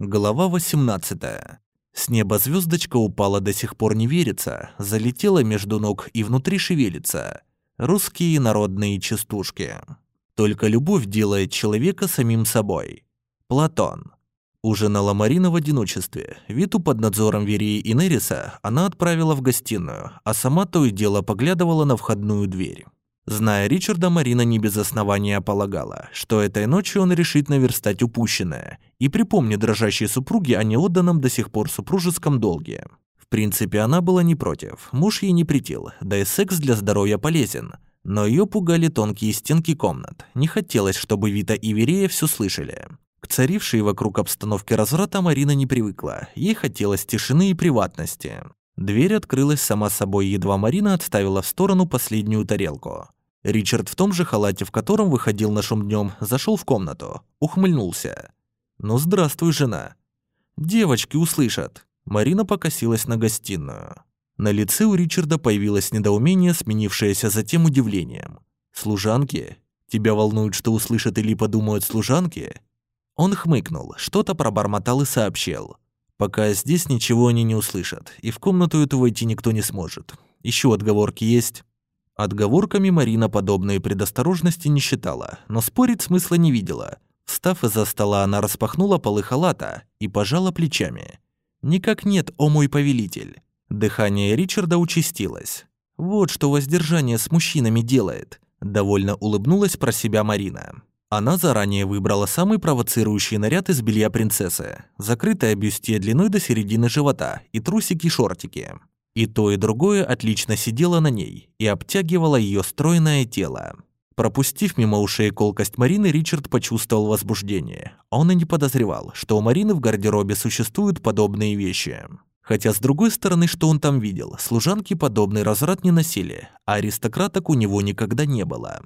Глава 18. С неба звездочка упала до сих пор не верится, залетела между ног и внутри шевелится. Русские народные частушки. Только любовь делает человека самим собой. Платон. Ужинала Марина в одиночестве. Виту под надзором Верии и Нериса она отправила в гостиную, а сама то и дело поглядывала на входную дверь. Зная Ричарда, Марина не без основания полагала, что этой ночью он решит наверстать упущенное и припомнит дрожащей супруге о неотданном до сих пор супружеском долге. В принципе, она была не против, муж ей не претил, да и секс для здоровья полезен. Но ее пугали тонкие стенки комнат, не хотелось, чтобы Вита и Верея все слышали. К царившей вокруг обстановке разврата Марина не привыкла, ей хотелось тишины и приватности. Дверь открылась сама собой, едва Марина отставила в сторону последнюю тарелку. Ричард в том же халате, в котором выходил на шум днем, зашел в комнату, ухмыльнулся. «Ну, здравствуй, жена». «Девочки услышат». Марина покосилась на гостиную. На лице у Ричарда появилось недоумение, сменившееся затем удивлением. «Служанки? Тебя волнует, что услышат или подумают служанки?» Он хмыкнул, что-то пробормотал и сообщил. «Пока здесь ничего они не услышат, и в комнату эту войти никто не сможет. Еще отговорки есть?» Отговорками Марина подобные предосторожности не считала, но спорить смысла не видела. Встав из-за стола, она распахнула полы халата и пожала плечами. «Никак нет, о мой повелитель». Дыхание Ричарда участилось. «Вот что воздержание с мужчинами делает», — довольно улыбнулась про себя Марина. Она заранее выбрала самый провоцирующий наряд из белья принцессы. Закрытое бюстье длиной до середины живота и трусики-шортики. И то, и другое отлично сидело на ней и обтягивало ее стройное тело. Пропустив мимо ушей колкость Марины, Ричард почувствовал возбуждение. Он и не подозревал, что у Марины в гардеробе существуют подобные вещи. Хотя, с другой стороны, что он там видел, служанки подобный разврат не носили, а аристократок у него никогда не было.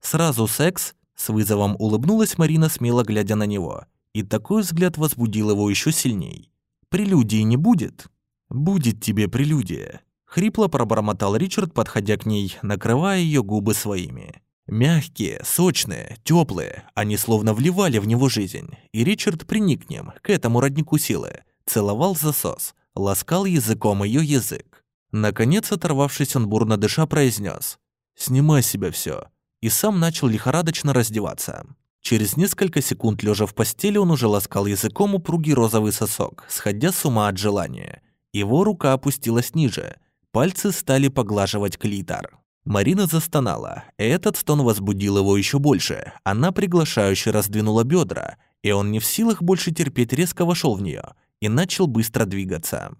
Сразу секс, с вызовом улыбнулась Марина, смело глядя на него. И такой взгляд возбудил его еще сильней. «Прелюдии не будет?» «Будет тебе прелюдия», — хрипло пробормотал Ричард, подходя к ней, накрывая ее губы своими. Мягкие, сочные, теплые, они словно вливали в него жизнь, и Ричард приник к ним, к этому роднику силы, целовал засос, ласкал языком ее язык. Наконец, оторвавшись, он бурно дыша произнес «Снимай себя все», и сам начал лихорадочно раздеваться. Через несколько секунд, лежа в постели, он уже ласкал языком упругий розовый сосок, сходя с ума от желания. Его рука опустилась ниже. Пальцы стали поглаживать клитор. Марина застонала. Этот стон возбудил его еще больше. Она приглашающе раздвинула бедра, и он не в силах больше терпеть резко вошел в нее и начал быстро двигаться.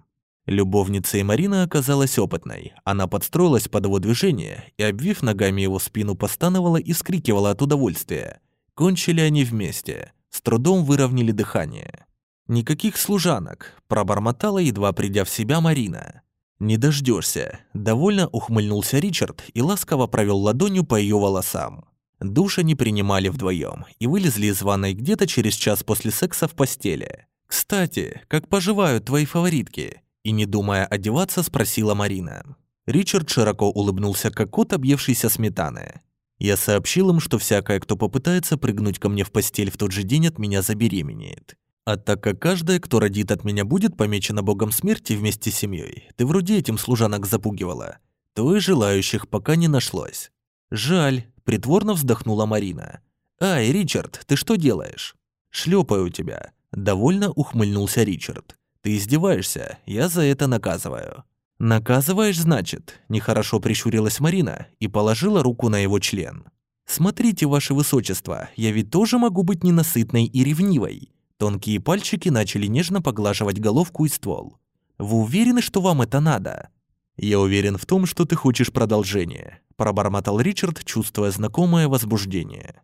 Любовница Марина оказалась опытной. Она подстроилась под его движение и, обвив ногами его спину, постановала и скрикивала от удовольствия. Кончили они вместе, с трудом выровняли дыхание. «Никаких служанок», — пробормотала, едва придя в себя Марина. «Не дождешься», — довольно ухмыльнулся Ричард и ласково провел ладонью по ее волосам. Душ они принимали вдвоем и вылезли из ванной где-то через час после секса в постели. «Кстати, как поживают твои фаворитки?» И не думая одеваться, спросила Марина. Ричард широко улыбнулся, как кот, объевшийся сметаны. Я сообщил им, что всякая, кто попытается прыгнуть ко мне в постель в тот же день, от меня забеременеет. А так как каждая, кто родит от меня, будет помечена богом смерти вместе с семьей, ты вроде этим служанок запугивала, то и желающих пока не нашлось. Жаль, притворно вздохнула Марина. Ай, Ричард, ты что делаешь? Шлепаю тебя. Довольно ухмыльнулся Ричард. Ты издеваешься, я за это наказываю. Наказываешь, значит, нехорошо прищурилась Марина и положила руку на его член. Смотрите, ваше высочество, я ведь тоже могу быть ненасытной и ревнивой. Тонкие пальчики начали нежно поглаживать головку и ствол. «Вы уверены, что вам это надо?» «Я уверен в том, что ты хочешь продолжения», – пробормотал Ричард, чувствуя знакомое возбуждение.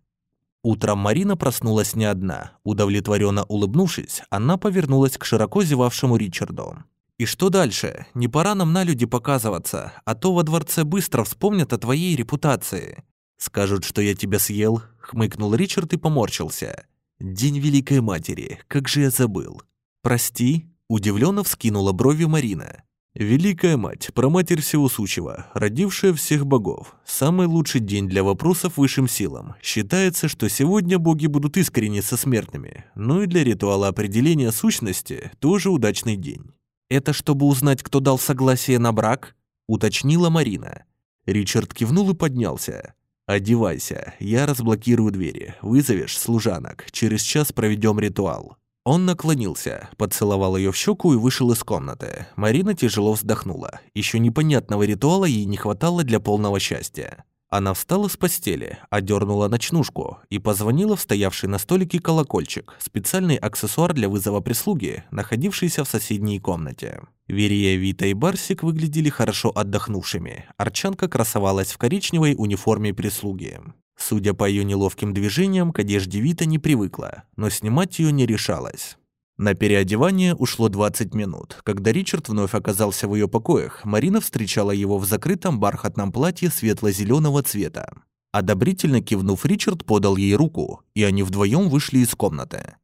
Утром Марина проснулась не одна. Удовлетворенно улыбнувшись, она повернулась к широко зевавшему Ричарду. «И что дальше? Не пора нам на люди показываться, а то во дворце быстро вспомнят о твоей репутации». «Скажут, что я тебя съел», — хмыкнул Ричард и поморщился. День Великой Матери, как же я забыл. Прости, удивленно вскинула брови Марина. Великая мать, проматерь всего сущего, родившая всех богов. Самый лучший день для вопросов высшим силам. Считается, что сегодня боги будут искренне со смертными. Но и для ритуала определения сущности тоже удачный день. «Это чтобы узнать, кто дал согласие на брак?» – уточнила Марина. Ричард кивнул и поднялся. «Одевайся, я разблокирую двери, вызовешь служанок, через час проведем ритуал». Он наклонился, поцеловал ее в щеку и вышел из комнаты. Марина тяжело вздохнула. Еще непонятного ритуала ей не хватало для полного счастья. Она встала с постели, одернула ночнушку и позвонила в стоявший на столике колокольчик, специальный аксессуар для вызова прислуги, находившийся в соседней комнате. Верия, Вита и Барсик выглядели хорошо отдохнувшими. Арчанка красовалась в коричневой униформе прислуги. Судя по ее неловким движениям, к одежде Вита не привыкла, но снимать ее не решалась. На переодевание ушло 20 минут. Когда Ричард вновь оказался в ее покоях, Марина встречала его в закрытом бархатном платье светло-зеленого цвета. Одобрительно кивнув, Ричард подал ей руку, и они вдвоем вышли из комнаты.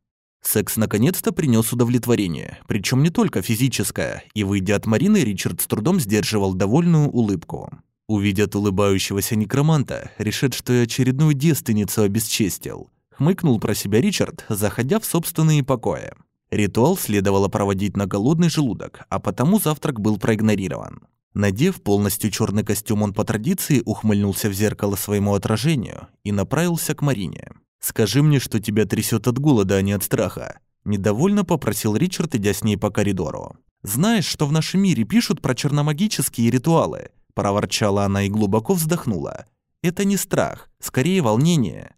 Секс наконец-то принес удовлетворение, причем не только физическое, и, выйдя от Марины, Ричард с трудом сдерживал довольную улыбку. Увидят улыбающегося некроманта, решат, что я очередную девственницу обесчестил. Хмыкнул про себя Ричард, заходя в собственные покои. Ритуал следовало проводить на голодный желудок, а потому завтрак был проигнорирован. Надев полностью черный костюм, он по традиции ухмыльнулся в зеркало своему отражению и направился к Марине. «Скажи мне, что тебя трясет от голода, а не от страха», – недовольно попросил Ричард, идя с ней по коридору. «Знаешь, что в нашем мире пишут про черномагические ритуалы? проворчала она и глубоко вздохнула. Это не страх, скорее волнение.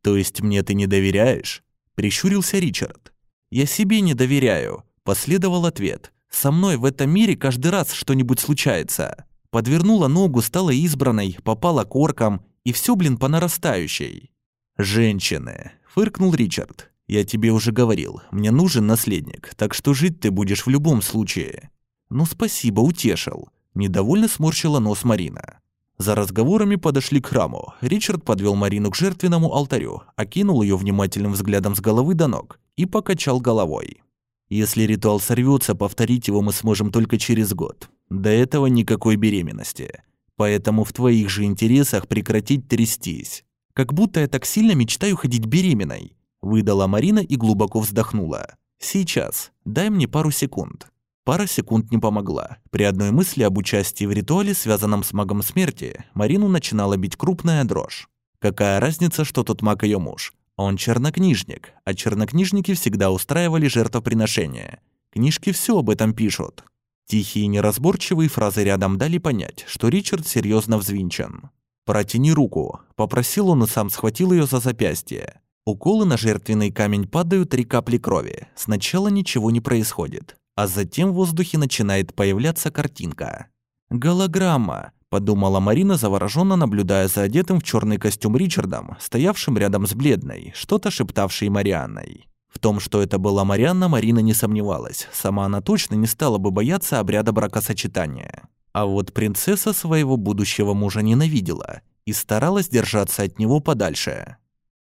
То есть мне ты не доверяешь? прищурился Ричард. Я себе не доверяю, последовал ответ. Со мной в этом мире каждый раз что-нибудь случается. Подвернула ногу, стала избранной, попала корком, и все, блин, по нарастающей. Женщины, фыркнул Ричард. Я тебе уже говорил, мне нужен наследник, так что жить ты будешь в любом случае. Ну спасибо, утешил. Недовольно сморщила нос Марина. За разговорами подошли к храму. Ричард подвел Марину к жертвенному алтарю, окинул ее внимательным взглядом с головы до ног и покачал головой. «Если ритуал сорвется, повторить его мы сможем только через год. До этого никакой беременности. Поэтому в твоих же интересах прекратить трястись. Как будто я так сильно мечтаю ходить беременной», выдала Марина и глубоко вздохнула. «Сейчас. Дай мне пару секунд». Пара секунд не помогла. При одной мысли об участии в ритуале, связанном с магом смерти, Марину начинала бить крупная дрожь. Какая разница, что тот маг ее муж? Он чернокнижник, а чернокнижники всегда устраивали жертвоприношения. Книжки все об этом пишут. Тихие неразборчивые фразы рядом дали понять, что Ричард серьезно взвинчен. «Протяни руку», — попросил он и сам схватил ее за запястье. Уколы на жертвенный камень падают три капли крови. Сначала ничего не происходит а затем в воздухе начинает появляться картинка. «Голограмма», — подумала Марина, завороженно наблюдая за одетым в черный костюм Ричардом, стоявшим рядом с бледной, что-то шептавшей Марианной. В том, что это была Марианна, Марина не сомневалась. Сама она точно не стала бы бояться обряда бракосочетания. А вот принцесса своего будущего мужа ненавидела и старалась держаться от него подальше.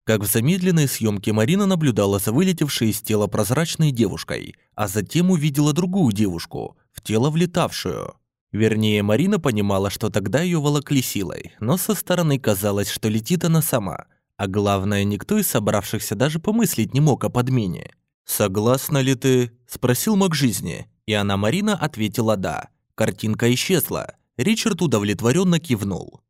Как в замедленной съемке Марина наблюдала за вылетевшей из тела прозрачной девушкой, а затем увидела другую девушку, в тело влетавшую. Вернее, Марина понимала, что тогда ее волокли силой, но со стороны казалось, что летит она сама. А главное, никто из собравшихся даже помыслить не мог о подмене. «Согласна ли ты?» – спросил маг жизни, и она, Марина, ответила «да». Картинка исчезла. Ричард удовлетворенно кивнул.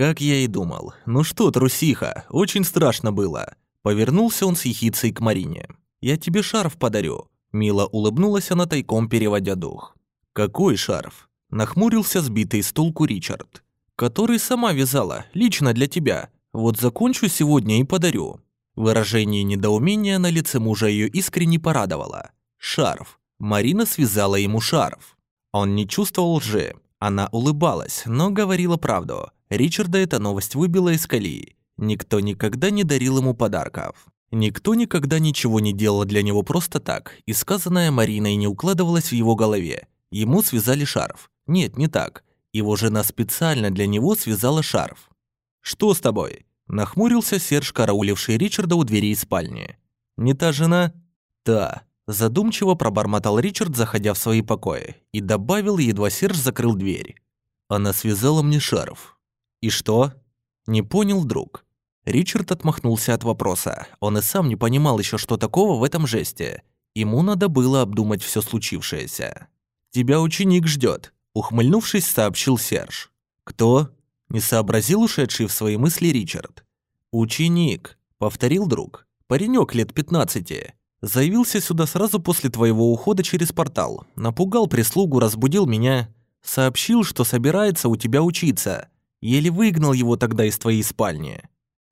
Как я и думал. Ну что, трусиха, очень страшно было. Повернулся он с ехицей к Марине. Я тебе шарф подарю. Мило улыбнулась она тайком, переводя дух. Какой шарф? Нахмурился сбитый с толку Ричард. Который сама вязала, лично для тебя. Вот закончу сегодня и подарю. Выражение недоумения на лице мужа ее искренне порадовало. Шарф. Марина связала ему шарф. Он не чувствовал лжи. Она улыбалась, но говорила правду. Ричарда эта новость выбила из колеи. Никто никогда не дарил ему подарков. Никто никогда ничего не делал для него просто так, и сказанное Мариной не укладывалось в его голове. Ему связали шарф. Нет, не так. Его жена специально для него связала шарф. «Что с тобой?» Нахмурился Серж, карауливший Ричарда у дверей спальни. «Не та жена?» «Та», Задумчиво пробормотал Ричард, заходя в свои покои, и добавил, едва Серж закрыл дверь. Она связала мне шарф. И что? Не понял друг. Ричард отмахнулся от вопроса. Он и сам не понимал еще, что такого в этом жесте. Ему надо было обдумать все случившееся. «Тебя ученик ждет», — ухмыльнувшись, сообщил Серж. «Кто?» — не сообразил ушедший в свои мысли Ричард. «Ученик», — повторил друг. «Паренек лет пятнадцати. Заявился сюда сразу после твоего ухода через портал. Напугал прислугу, разбудил меня. Сообщил, что собирается у тебя учиться. Еле выгнал его тогда из твоей спальни».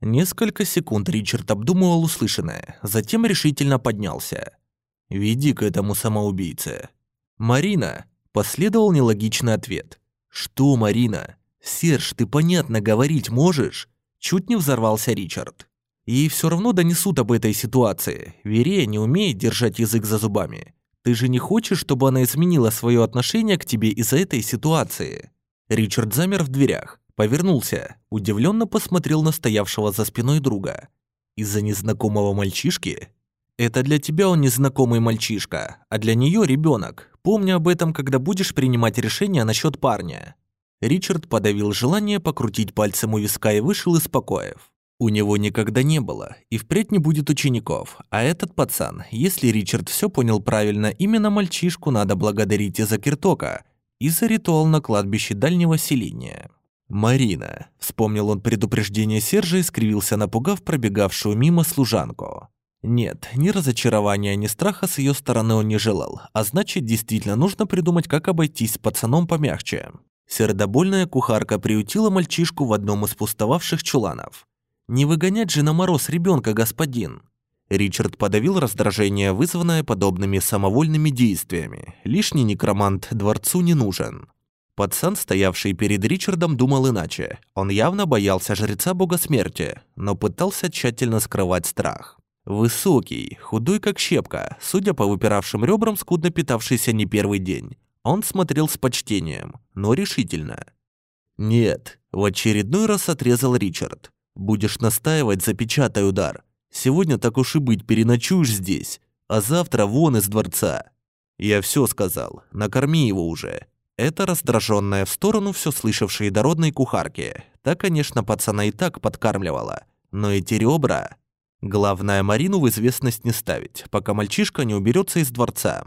Несколько секунд Ричард обдумывал услышанное, затем решительно поднялся. «Веди к этому самоубийце». «Марина», — последовал нелогичный ответ. «Что, Марина? Серж, ты понятно говорить можешь?» Чуть не взорвался Ричард. Ей все равно донесут об этой ситуации. Верея не умеет держать язык за зубами. Ты же не хочешь, чтобы она изменила свое отношение к тебе из-за этой ситуации?» Ричард замер в дверях, повернулся, удивленно посмотрел на стоявшего за спиной друга. «Из-за незнакомого мальчишки?» «Это для тебя он незнакомый мальчишка, а для нее ребенок. Помни об этом, когда будешь принимать решение насчет парня». Ричард подавил желание покрутить пальцем у виска и вышел из покоев. У него никогда не было, и впредь не будет учеников, а этот пацан, если Ричард все понял правильно, именно мальчишку надо благодарить из-за Киртока и за ритуал на кладбище дальнего селения. «Марина», — вспомнил он предупреждение Сержа и скривился, напугав пробегавшую мимо служанку. Нет, ни разочарования, ни страха с ее стороны он не желал, а значит, действительно нужно придумать, как обойтись с пацаном помягче. Сердобольная кухарка приютила мальчишку в одном из пустовавших чуланов. «Не выгонять же на мороз ребенка, господин!» Ричард подавил раздражение, вызванное подобными самовольными действиями. Лишний некромант дворцу не нужен. Пацан, стоявший перед Ричардом, думал иначе. Он явно боялся жреца бога смерти, но пытался тщательно скрывать страх. Высокий, худой как щепка, судя по выпиравшим ребрам, скудно питавшийся не первый день. Он смотрел с почтением, но решительно. «Нет», — в очередной раз отрезал Ричард. «Будешь настаивать, запечатай удар. Сегодня так уж и быть, переночуешь здесь, а завтра вон из дворца». «Я все сказал, накорми его уже». Это раздраженная в сторону все слышавшей дородной кухарки. Та, конечно, пацана и так подкармливала. Но эти ребра... Главное, Марину в известность не ставить, пока мальчишка не уберется из дворца.